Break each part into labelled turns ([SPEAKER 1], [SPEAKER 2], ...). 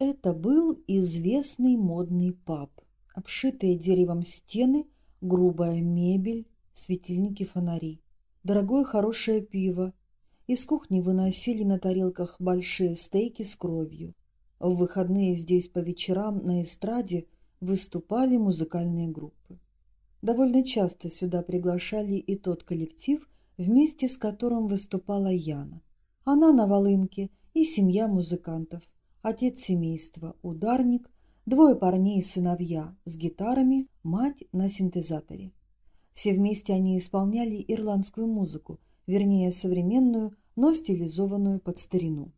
[SPEAKER 1] Это был известный модный паб. Обшитые деревом стены, грубая мебель, светильники фонари. Дорогое хорошее пиво. Из кухни выносили на тарелках большие стейки с кровью. В выходные здесь по вечерам на эстраде выступали музыкальные группы. Довольно часто сюда приглашали и тот коллектив, вместе с которым выступала Яна. Она на волынке и семья музыкантов – отец семейства, ударник, двое парней и сыновья с гитарами, мать на синтезаторе. Все вместе они исполняли ирландскую музыку, вернее современную, но стилизованную под старину.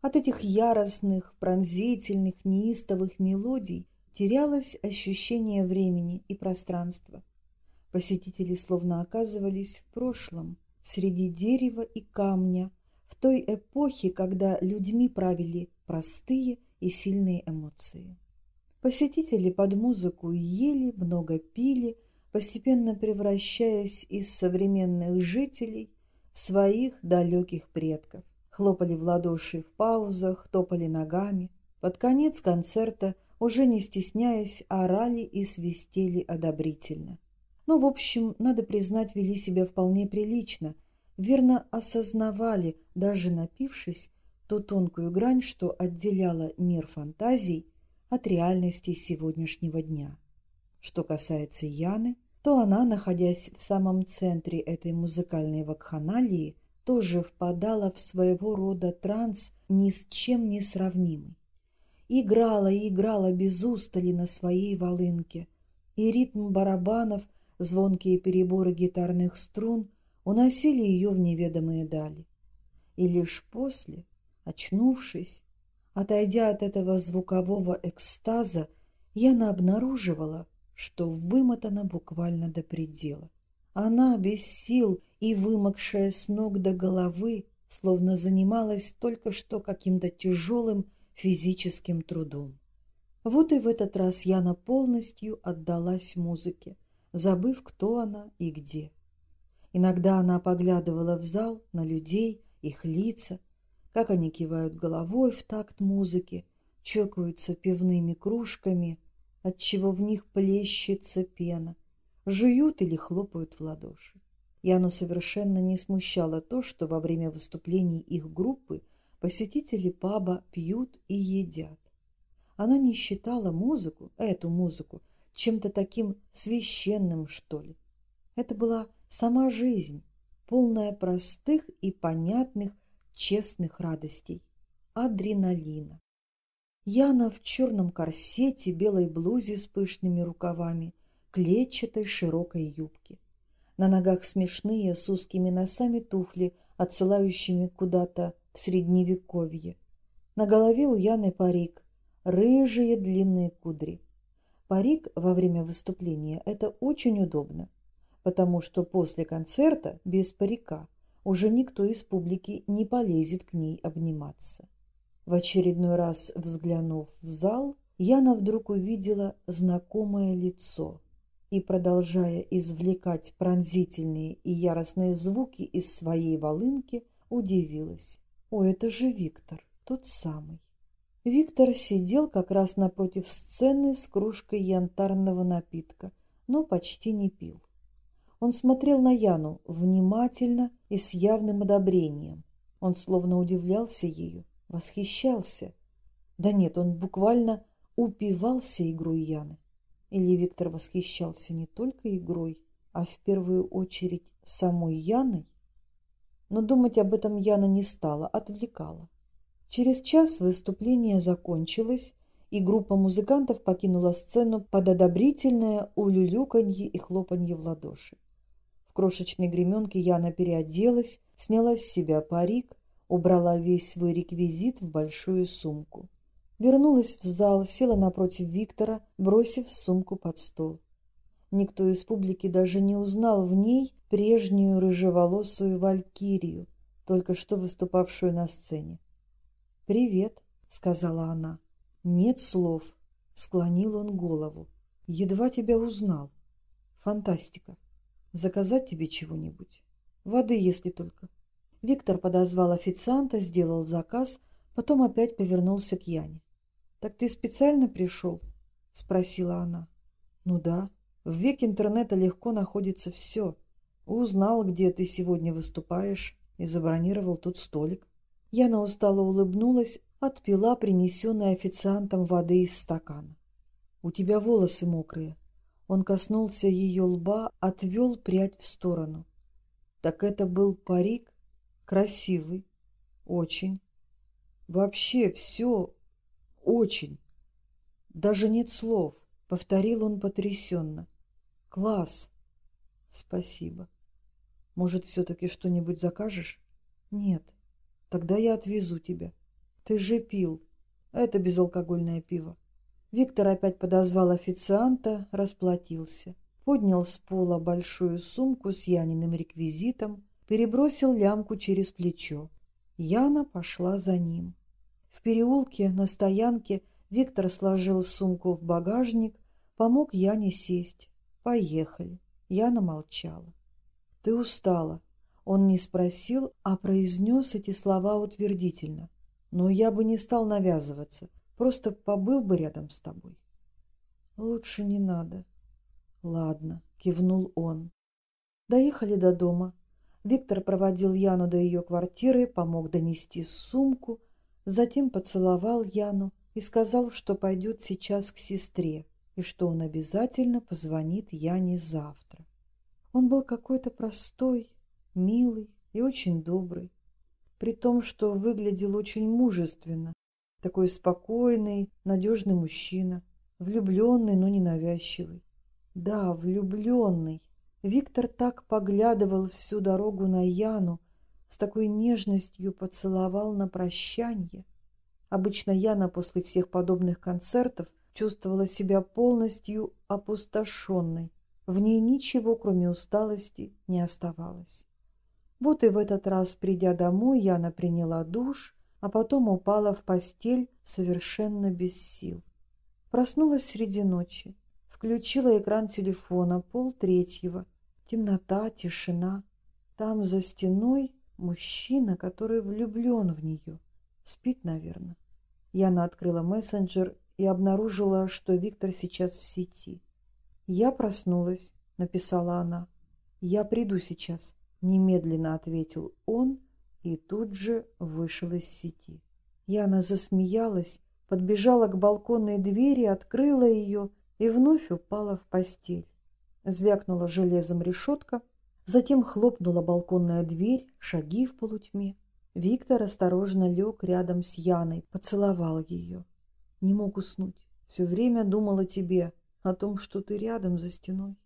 [SPEAKER 1] От этих яростных, пронзительных, неистовых мелодий терялось ощущение времени и пространства. Посетители словно оказывались в прошлом, среди дерева и камня, в той эпохе, когда людьми правили простые и сильные эмоции. Посетители под музыку ели, много пили, постепенно превращаясь из современных жителей в своих далеких предков. Хлопали в ладоши в паузах, топали ногами. Под конец концерта, уже не стесняясь, орали и свистели одобрительно. Но, в общем, надо признать, вели себя вполне прилично, верно осознавали, даже напившись, ту тонкую грань, что отделяла мир фантазий от реальности сегодняшнего дня. Что касается Яны, то она, находясь в самом центре этой музыкальной вакханалии, тоже впадала в своего рода транс ни с чем не сравнимый. Играла и играла без устали на своей волынке, и ритм барабанов, звонкие переборы гитарных струн уносили ее в неведомые дали. И лишь после, Очнувшись, отойдя от этого звукового экстаза, Яна обнаруживала, что вымотана буквально до предела. Она без сил и вымокшая с ног до головы, словно занималась только что каким-то тяжелым физическим трудом. Вот и в этот раз Яна полностью отдалась музыке, забыв, кто она и где. Иногда она поглядывала в зал на людей, их лица, как они кивают головой в такт музыки, чокаются пивными кружками, отчего в них плещется пена, жуют или хлопают в ладоши. Яну совершенно не смущало то, что во время выступлений их группы посетители паба пьют и едят. Она не считала музыку, эту музыку, чем-то таким священным, что ли. Это была сама жизнь, полная простых и понятных честных радостей, адреналина. Яна в черном корсете, белой блузе с пышными рукавами, клетчатой широкой юбке. На ногах смешные с узкими носами туфли, отсылающими куда-то в средневековье. На голове у Яны парик, рыжие длинные кудри. Парик во время выступления – это очень удобно, потому что после концерта без парика – уже никто из публики не полезет к ней обниматься. В очередной раз взглянув в зал, Яна вдруг увидела знакомое лицо и, продолжая извлекать пронзительные и яростные звуки из своей волынки, удивилась. «О, это же Виктор, тот самый!» Виктор сидел как раз напротив сцены с кружкой янтарного напитка, но почти не пил. Он смотрел на Яну внимательно и с явным одобрением. Он словно удивлялся ею, восхищался. Да нет, он буквально упивался игрой Яны. Или Виктор восхищался не только игрой, а в первую очередь самой Яной? Но думать об этом Яна не стала, отвлекала. Через час выступление закончилось, и группа музыкантов покинула сцену под одобрительное улюлюканье и хлопанье в ладоши. Крошечной гременке Яна переоделась, сняла с себя парик, убрала весь свой реквизит в большую сумку. Вернулась в зал, села напротив Виктора, бросив сумку под стол. Никто из публики даже не узнал в ней прежнюю рыжеволосую валькирию, только что выступавшую на сцене. «Привет», — сказала она. «Нет слов», — склонил он голову. «Едва тебя узнал. Фантастика». Заказать тебе чего-нибудь? Воды, если только. Виктор подозвал официанта, сделал заказ, потом опять повернулся к Яне. «Так ты специально пришел?» — спросила она. «Ну да. В век интернета легко находится все. Узнал, где ты сегодня выступаешь, и забронировал тут столик». Яна устало улыбнулась, отпила принесенной официантом воды из стакана. «У тебя волосы мокрые». Он коснулся ее лба, отвел прядь в сторону. «Так это был парик? Красивый. Очень. Вообще все очень. Даже нет слов», — повторил он потрясенно. «Класс. Спасибо. Может, все-таки что-нибудь закажешь?» «Нет. Тогда я отвезу тебя. Ты же пил. Это безалкогольное пиво. Виктор опять подозвал официанта, расплатился. Поднял с пола большую сумку с Яниным реквизитом, перебросил лямку через плечо. Яна пошла за ним. В переулке на стоянке Виктор сложил сумку в багажник, помог Яне сесть. Поехали. Яна молчала. «Ты устала». Он не спросил, а произнес эти слова утвердительно. «Но я бы не стал навязываться. Просто побыл бы рядом с тобой. Лучше не надо. Ладно, кивнул он. Доехали до дома. Виктор проводил Яну до ее квартиры, помог донести сумку, затем поцеловал Яну и сказал, что пойдет сейчас к сестре и что он обязательно позвонит Яне завтра. Он был какой-то простой, милый и очень добрый, при том, что выглядел очень мужественно, такой спокойный, надежный мужчина. Влюбленный, но не навязчивый. Да, влюбленный. Виктор так поглядывал всю дорогу на Яну, с такой нежностью поцеловал на прощанье. Обычно Яна после всех подобных концертов чувствовала себя полностью опустошенной. В ней ничего, кроме усталости, не оставалось. Вот и в этот раз, придя домой, Яна приняла душ, а потом упала в постель совершенно без сил. Проснулась среди ночи, включила экран телефона, пол третьего, темнота, тишина. Там за стеной мужчина, который влюблен в нее. Спит, наверное. Яна открыла мессенджер и обнаружила, что Виктор сейчас в сети. «Я проснулась», — написала она. «Я приду сейчас», — немедленно ответил он и тут же вышел из сети. Яна засмеялась, подбежала к балконной двери, открыла ее и вновь упала в постель. Звякнула железом решетка, затем хлопнула балконная дверь, шаги в полутьме. Виктор осторожно лег рядом с Яной, поцеловал ее. Не мог уснуть. Все время думал о тебе, о том, что ты рядом за стеной.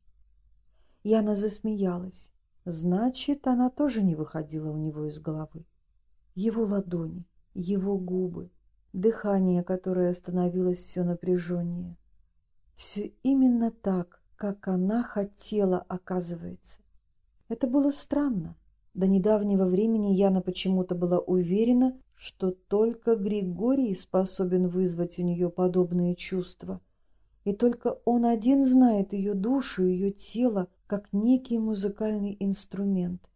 [SPEAKER 1] Яна засмеялась. Значит, она тоже не выходила у него из головы. Его ладони, его губы, дыхание, которое становилось все напряженнее. Все именно так, как она хотела, оказывается. Это было странно. До недавнего времени Яна почему-то была уверена, что только Григорий способен вызвать у нее подобные чувства. И только он один знает ее душу, ее тело, как некий музыкальный инструмент.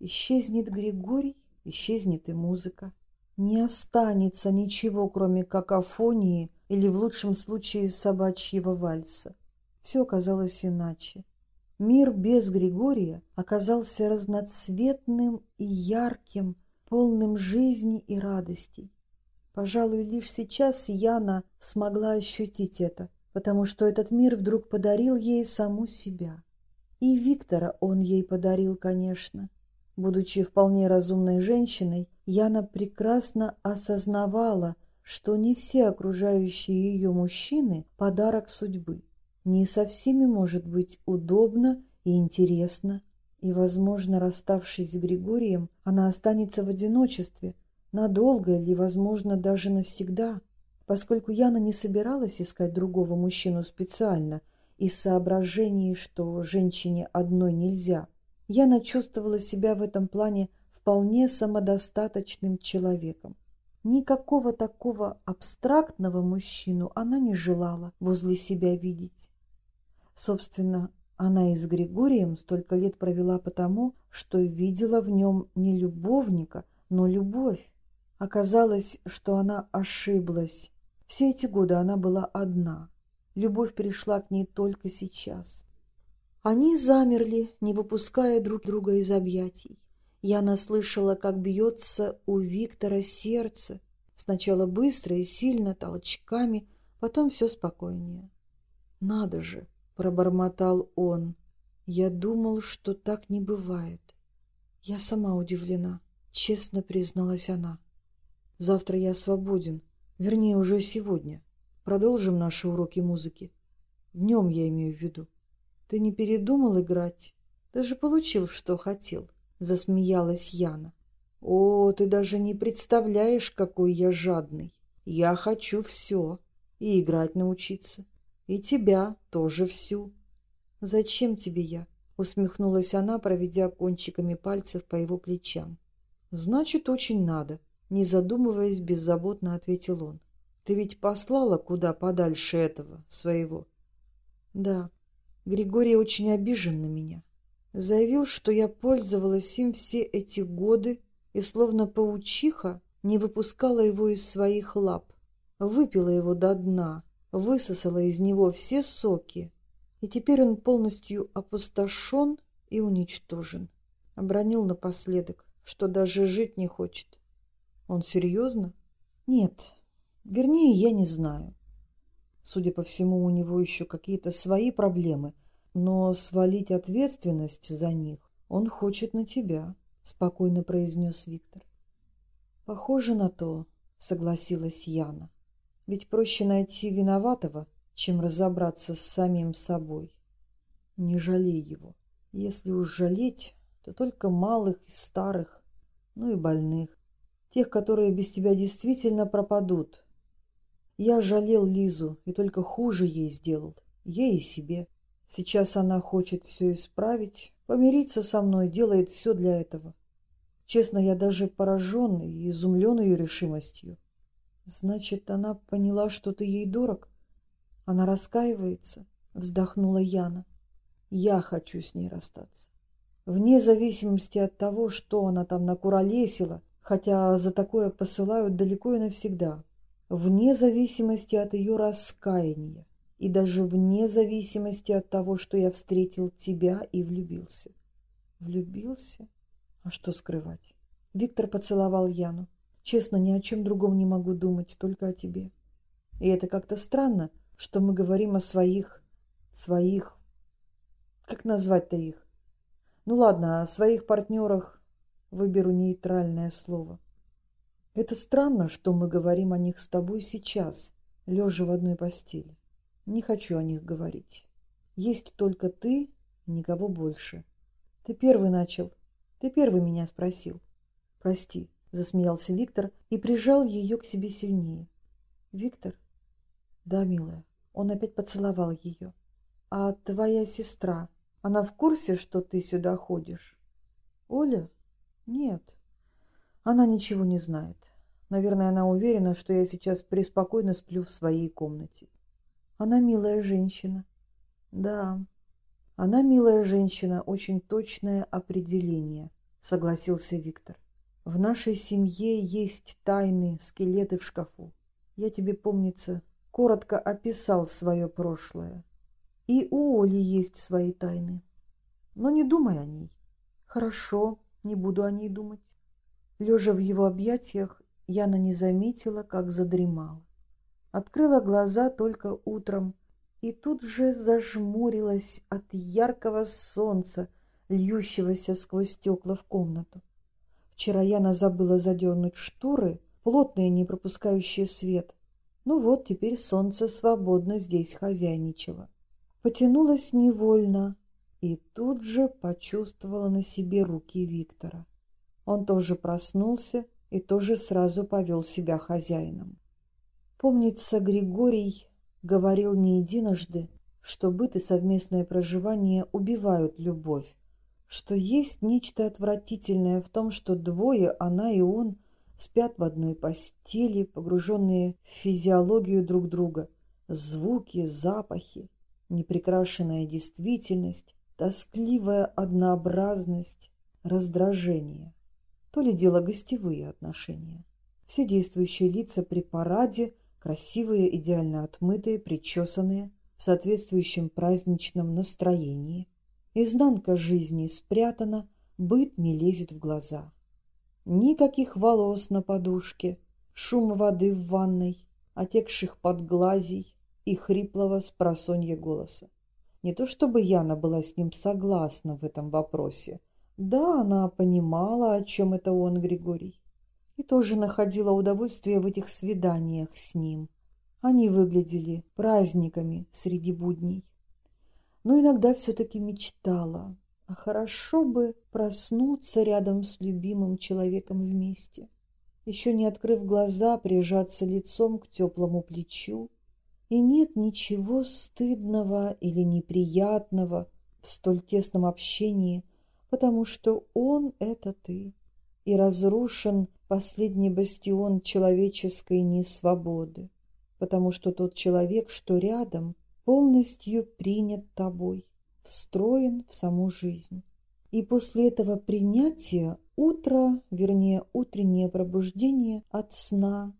[SPEAKER 1] Исчезнет Григорий, исчезнет и музыка. Не останется ничего, кроме какофонии или, в лучшем случае, собачьего вальса. Все оказалось иначе. Мир без Григория оказался разноцветным и ярким, полным жизни и радостей. Пожалуй, лишь сейчас Яна смогла ощутить это, потому что этот мир вдруг подарил ей саму себя. И Виктора он ей подарил, конечно. Будучи вполне разумной женщиной, Яна прекрасно осознавала, что не все окружающие ее мужчины – подарок судьбы. Не со всеми может быть удобно и интересно, и, возможно, расставшись с Григорием, она останется в одиночестве, надолго или, возможно, даже навсегда. Поскольку Яна не собиралась искать другого мужчину специально – из соображений, что женщине одной нельзя, Яна чувствовала себя в этом плане вполне самодостаточным человеком. Никакого такого абстрактного мужчину она не желала возле себя видеть. Собственно, она и с Григорием столько лет провела потому, что видела в нем не любовника, но любовь. Оказалось, что она ошиблась Все эти годы она была одна. Любовь пришла к ней только сейчас. Они замерли, не выпуская друг друга из объятий. Яна слышала, как бьется у Виктора сердце. Сначала быстро и сильно, толчками, потом все спокойнее. «Надо же!» — пробормотал он. «Я думал, что так не бывает. Я сама удивлена», — честно призналась она. «Завтра я свободен, вернее, уже сегодня. Продолжим наши уроки музыки. Днем я имею в виду. Ты не передумал играть? Ты же получил, что хотел», — засмеялась Яна. «О, ты даже не представляешь, какой я жадный. Я хочу все. И играть научиться. И тебя тоже всю. Зачем тебе я? Усмехнулась она, проведя кончиками пальцев по его плечам. Значит, очень надо. Не задумываясь, беззаботно ответил он. Ты ведь послала куда подальше этого, своего? Да. Григорий очень обижен на меня. Заявил, что я пользовалась им все эти годы и, словно паучиха, не выпускала его из своих лап. Выпила его до дна, высосала из него все соки, и теперь он полностью опустошен и уничтожен. Обронил напоследок, что даже жить не хочет. Он серьезно? Нет. Вернее, я не знаю. Судя по всему, у него еще какие-то свои проблемы, но свалить ответственность за них он хочет на тебя, спокойно произнес Виктор. Похоже на то, согласилась Яна. Ведь проще найти виноватого, чем разобраться с самим собой. Не жалей его. Если уж жалеть, то только малых и старых, ну и больных. Тех, которые без тебя действительно пропадут. Я жалел Лизу и только хуже ей сделал. Ей и себе. Сейчас она хочет все исправить, помириться со мной, делает все для этого. Честно, я даже поражен и изумлен ее решимостью. Значит, она поняла, что ты ей дорог? Она раскаивается? Вздохнула Яна. Я хочу с ней расстаться. Вне зависимости от того, что она там накуролесила, хотя за такое посылают далеко и навсегда. Вне зависимости от ее раскаяния. И даже вне зависимости от того, что я встретил тебя и влюбился. Влюбился? А что скрывать? Виктор поцеловал Яну. Честно, ни о чем другом не могу думать, только о тебе. И это как-то странно, что мы говорим о своих... своих... Как назвать-то их? Ну ладно, о своих партнерах выберу нейтральное слово. Это странно, что мы говорим о них с тобой сейчас, лежа в одной постели. Не хочу о них говорить. Есть только ты и никого больше. Ты первый начал. Ты первый меня спросил. Прости, засмеялся Виктор и прижал ее к себе сильнее. Виктор? Да, милая. Он опять поцеловал ее. А твоя сестра, она в курсе, что ты сюда ходишь? Оля? Нет. Она ничего не знает. Наверное, она уверена, что я сейчас преспокойно сплю в своей комнате. Она милая женщина. Да, она милая женщина, очень точное определение, согласился Виктор. В нашей семье есть тайны, скелеты в шкафу. Я тебе, помнится, коротко описал свое прошлое. И у Оли есть свои тайны. Но не думай о ней. Хорошо, не буду о ней думать. Лежа в его объятиях, Яна не заметила, как задремала. Открыла глаза только утром и тут же зажмурилась от яркого солнца, льющегося сквозь стекла в комнату. Вчера Яна забыла задернуть шторы, плотные, не пропускающие свет. Ну вот, теперь солнце свободно здесь хозяйничало. Потянулась невольно и тут же почувствовала на себе руки Виктора. Он тоже проснулся и тоже сразу повел себя хозяином. Помнится, Григорий говорил не единожды, что быт и совместное проживание убивают любовь, что есть нечто отвратительное в том, что двое, она и он, спят в одной постели, погруженные в физиологию друг друга. Звуки, запахи, непрекрашенная действительность, тоскливая однообразность, раздражение. То ли дело гостевые отношения. Все действующие лица при параде, Красивые, идеально отмытые, причесанные, в соответствующем праздничном настроении. Изнанка жизни спрятана, быт не лезет в глаза. Никаких волос на подушке, шум воды в ванной, отекших под глазей и хриплого спросонья голоса. Не то чтобы Яна была с ним согласна в этом вопросе. Да, она понимала, о чем это он, Григорий. И тоже находила удовольствие в этих свиданиях с ним. Они выглядели праздниками среди будней. Но иногда все-таки мечтала, а хорошо бы проснуться рядом с любимым человеком вместе. Еще не открыв глаза, прижаться лицом к теплому плечу, и нет ничего стыдного или неприятного в столь тесном общении, потому что он — это ты, и разрушен последний бастион человеческой несвободы, потому что тот человек, что рядом, полностью принят тобой, встроен в саму жизнь. И после этого принятия утро, вернее утреннее пробуждение от сна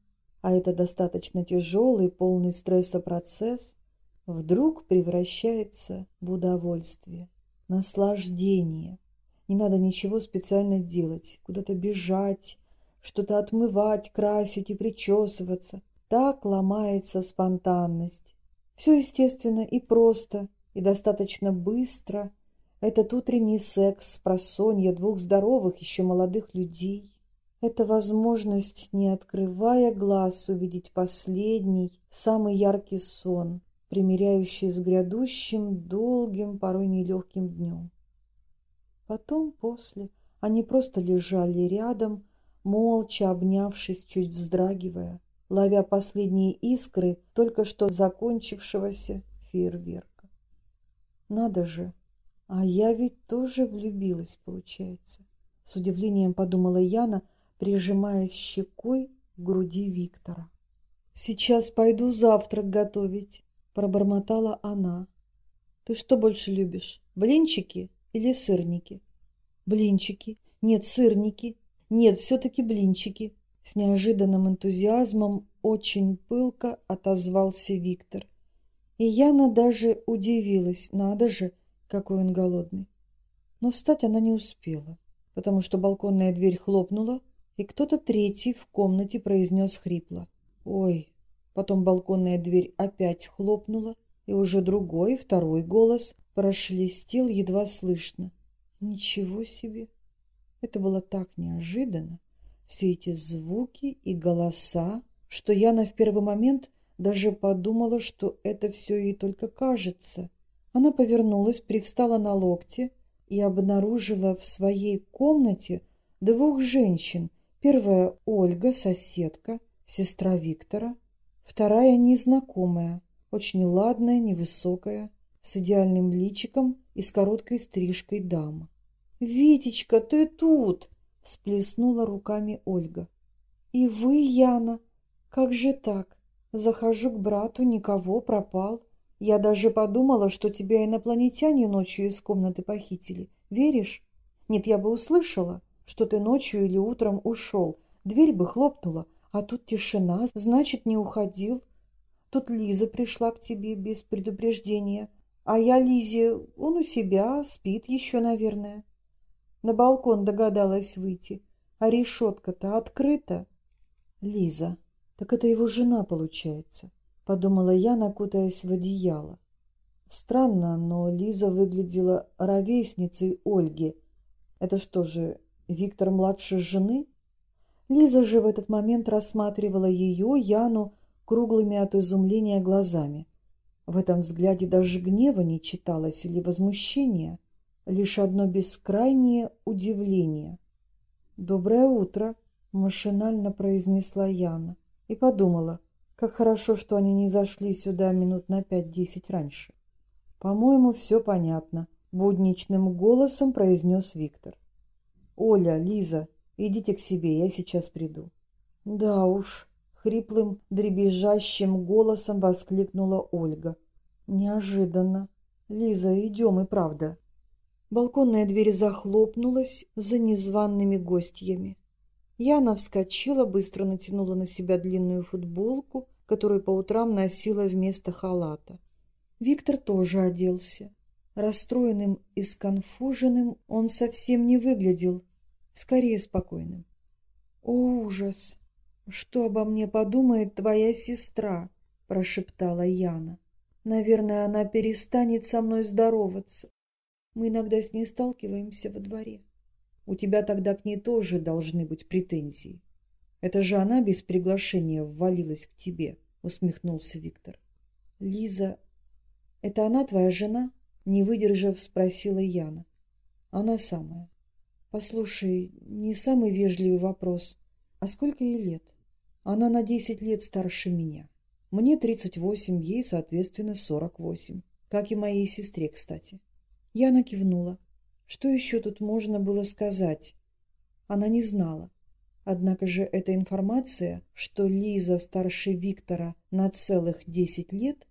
[SPEAKER 1] а это достаточно тяжелый, полный стресса процесс, вдруг превращается в удовольствие, наслаждение. Не надо ничего специально делать, куда-то бежать, что-то отмывать, красить и причесываться. Так ломается спонтанность. Все естественно и просто, и достаточно быстро. Этот утренний секс, просонья двух здоровых, еще молодых людей. Это возможность, не открывая глаз, увидеть последний, самый яркий сон, примиряющий с грядущим, долгим, порой нелегким днем. Потом, после, они просто лежали рядом, молча обнявшись, чуть вздрагивая, ловя последние искры только что закончившегося фейерверка. Надо же, а я ведь тоже влюбилась, получается. С удивлением подумала Яна, прижимаясь щекой к груди Виктора. «Сейчас пойду завтрак готовить», – пробормотала она. «Ты что больше любишь, блинчики или сырники?» «Блинчики. Нет, сырники. Нет, все-таки блинчики». С неожиданным энтузиазмом очень пылко отозвался Виктор. И Яна даже удивилась, надо же, какой он голодный. Но встать она не успела, потому что балконная дверь хлопнула, и кто-то третий в комнате произнес хрипло. «Ой!» Потом балконная дверь опять хлопнула, и уже другой, второй голос прошелестел едва слышно. «Ничего себе!» Это было так неожиданно, все эти звуки и голоса, что Яна в первый момент даже подумала, что это все ей только кажется. Она повернулась, привстала на локте и обнаружила в своей комнате двух женщин, Первая – Ольга, соседка, сестра Виктора. Вторая – незнакомая, очень ладная, невысокая, с идеальным личиком и с короткой стрижкой дама. «Витечка, ты тут!» – всплеснула руками Ольга. «И вы, Яна? Как же так? Захожу к брату, никого, пропал. Я даже подумала, что тебя инопланетяне ночью из комнаты похитили. Веришь? Нет, я бы услышала что ты ночью или утром ушел. Дверь бы хлопнула, а тут тишина, значит, не уходил. Тут Лиза пришла к тебе без предупреждения. А я Лизе, он у себя, спит еще, наверное. На балкон догадалась выйти, а решетка-то открыта. Лиза, так это его жена получается, подумала я, накутаясь в одеяло. Странно, но Лиза выглядела ровесницей Ольги. Это что же, Виктор младше жены? Лиза же в этот момент рассматривала ее, Яну, круглыми от изумления глазами. В этом взгляде даже гнева не читалось или возмущения, лишь одно бескрайнее удивление. «Доброе утро!» – машинально произнесла Яна и подумала, как хорошо, что они не зашли сюда минут на пять-десять раньше. «По-моему, все понятно», – будничным голосом произнес Виктор. «Оля, Лиза, идите к себе, я сейчас приду». «Да уж», — хриплым, дребезжащим голосом воскликнула Ольга. «Неожиданно. Лиза, идем и правда». Балконная дверь захлопнулась за незваными гостьями. Яна вскочила, быстро натянула на себя длинную футболку, который по утрам носила вместо халата. Виктор тоже оделся. Расстроенным и сконфуженным он совсем не выглядел, скорее спокойным. «О, ужас! Что обо мне подумает твоя сестра?» – прошептала Яна. «Наверное, она перестанет со мной здороваться. Мы иногда с ней сталкиваемся во дворе. У тебя тогда к ней тоже должны быть претензии. Это же она без приглашения ввалилась к тебе», – усмехнулся Виктор. «Лиза, это она твоя жена?» Не выдержав, спросила Яна. Она самая. Послушай, не самый вежливый вопрос. А сколько ей лет? Она на десять лет старше меня. Мне тридцать восемь, ей, соответственно, сорок восемь. Как и моей сестре, кстати. Яна кивнула. Что еще тут можно было сказать? Она не знала. Однако же эта информация, что Лиза старше Виктора на целых десять лет,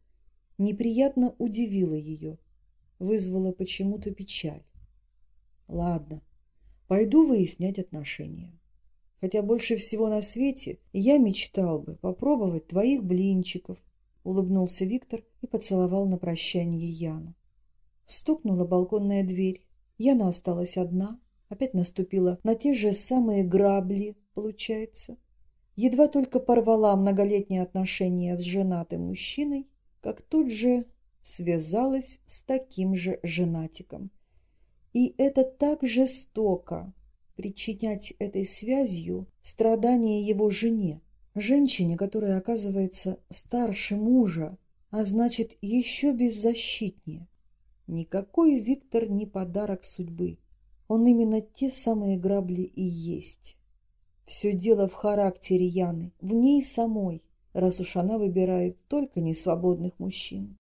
[SPEAKER 1] неприятно удивила ее вызвало почему-то печаль. Ладно, пойду выяснять отношения. Хотя больше всего на свете я мечтал бы попробовать твоих блинчиков, улыбнулся Виктор и поцеловал на прощание Яну. Стукнула балконная дверь. Яна осталась одна, опять наступила на те же самые грабли, получается. Едва только порвала многолетние отношения с женатым мужчиной, как тут же связалась с таким же женатиком. И это так жестоко причинять этой связью страдания его жене, женщине, которая оказывается старше мужа, а значит еще беззащитнее. Никакой Виктор не подарок судьбы. Он именно те самые грабли и есть. Все дело в характере Яны, в ней самой, раз уж она выбирает только несвободных мужчин.